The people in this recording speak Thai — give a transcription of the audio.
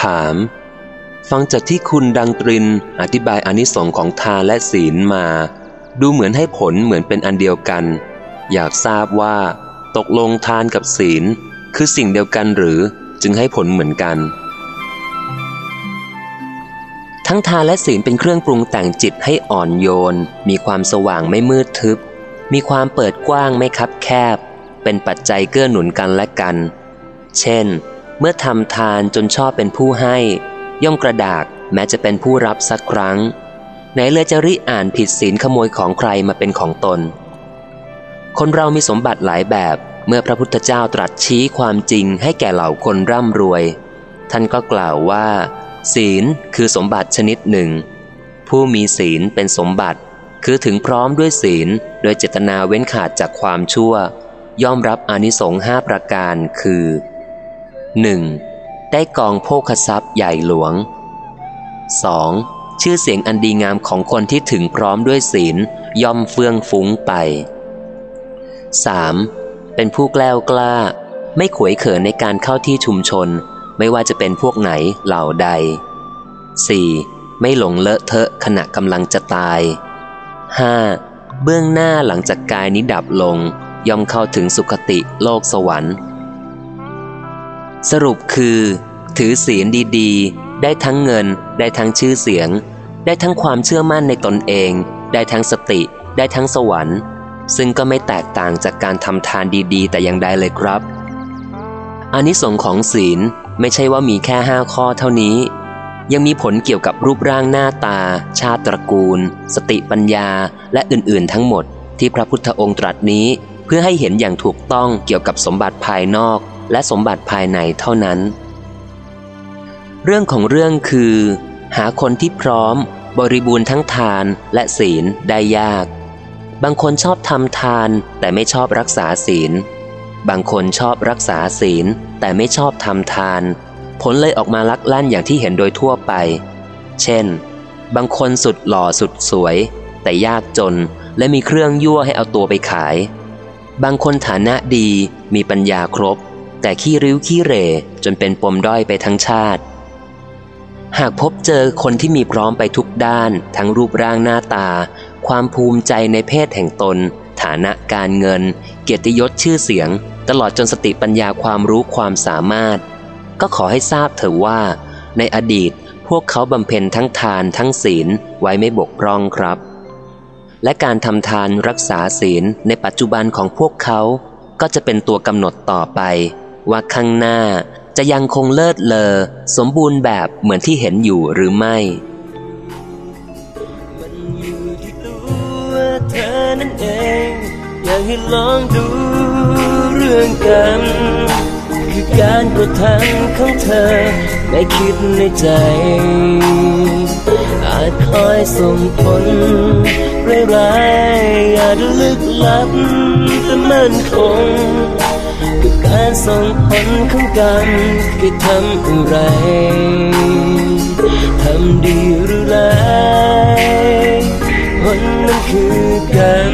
ถาม ฟังจากที่คุณดังตรินอธิบายอนิสงค์ของทานและศีลมา ดูเหมือนให้ผลเหมือนเป็นอันเดียวกัน อยากทราบว่า ตกลงทานกับศีล คือสิ่งเดียวกันหรือจึงให้ผลเหมือนกัน ทั้งทานและศีลเป็นเครื่องปรุงแต่งจิตให้อ่อนโยน มีความสว่างไม่มืดทึบ มีความเปิดกว้างไม่คับแคบ เป็นปัจจัยเกื้อหนุนกันและกัน เช่น เมื่อทำทานจนชอบเป็นผู้ให้ ย่อมกระดากแม้จะเป็นผู้รับสักครั้ง ไหนเลยจะริอ่านผิดศีลขโมยของใครมาเป็นของตน คนเรามีสมบัติหลายแบบเมื่อพระพุทธเจ้าตรัสชี้ความจริงให้แก่เหล่าคนร่ำรวย ท่านก็กล่าวว่า ศีลคือสมบัติชนิดหนึ่ง ผู้มีศีลเป็นสมบัติ คือถึงพร้อมด้วยศีลโดยเจตนาเว้นขาดจากความชั่ว ย่อมรับอนิสงส์ห้าประการคือ 1. ได้กองโภคทรัพย์ใหญ่หลวง 2. ชื่อเสียงอันดีงามของคนที่ถึงพร้อมด้วยศีลย่อมเฟื่องฟุ้งไป 3. เป็นผู้แกล้วกล้า ไม่ขวยเขินในการเข้าที่ชุมชน ไม่ว่าจะเป็นพวกไหนเหล่าใด 4. ไม่หลงเลอะเทอะขณะกำลังจะตาย 5. เบื้องหน้าหลังจากกายนี้ดับลง ย่อมเข้าถึงสุคติโลกสวรรค์ สรุปคือ ถือศีลดีๆ ได้ทั้งเงิน ได้ทั้งชื่อเสียง ได้ทั้งความเชื่อมั่นในตนเอง ได้ทั้งสติ ได้ทั้งสวรรค์ ซึ่งก็ไม่แตกต่างจากการทำทานดีๆ แต่อย่างใดเลยครับอานิสงส์ของศีลไม่ใช่ว่ามีแค่ห้าข้อเท่านี้ ยังมีผลเกี่ยวกับรูปร่างหน้าตา ชาติตระกูล สติปัญญา และอื่นๆ ทั้งหมดที่พระพุทธองค์ตรัสนี้ เพื่อให้เห็นอย่างถูกต้องเกี่ยวกับสมบัติภายนอก และสมบัติภายในเท่านั้น เรื่องของเรื่องคือ หาคนที่พร้อม บริบูรณ์ทั้งทานและศีลได้ยาก บางคนชอบทำทานแต่ไม่ชอบรักษาศีล บางคนชอบรักษาศีลแต่ไม่ชอบทำทาน ผลเลยออกมาลักลั่นอย่างที่เห็นโดยทั่วไป เช่น บางคนสุดหล่อสุดสวย แต่ยากจนและมีเครื่องยั่วให้เอาตัวไปขาย บางคนฐานะดีมีปัญญาครบ แต่ขี้ริ้วขี้เร่จนเป็นปมด้อยไปทั้งชาติ หากพบเจอคนที่มีพร้อมไปทุกด้าน ทั้งรูปร่างหน้าตา ความภูมิใจในเพศแห่งตน ฐานะการเงิน เกียรติยศชื่อเสียง ตลอดจนสติปัญญาความรู้ความสามารถ ก็ขอให้ทราบเถอะว่า ในอดีตพวกเขาบำเพ็ญทั้งทานทั้งศีลไว้ไม่บกพร่องครับ และการทำทานรักษาศีลในปัจจุบันของพวกเขาก็จะเป็นตัวกำหนดต่อไป ว่าข้างหน้าจะยังคงเลิศเลอ สมบูรณ์แบบเหมือนที่เห็นอยู่หรือไม่เธอนั่นเองอยากให้ลองดูเรื่องกัน คือการกระทำของเธอไม่คิดในใจ อาจคอยส่งผลร้ายๆอาจลึกลับแต่มั่นคง คือการส่งผลของกันคือทำอะไรทำดีหรือร้ายผลนั้นคือกัน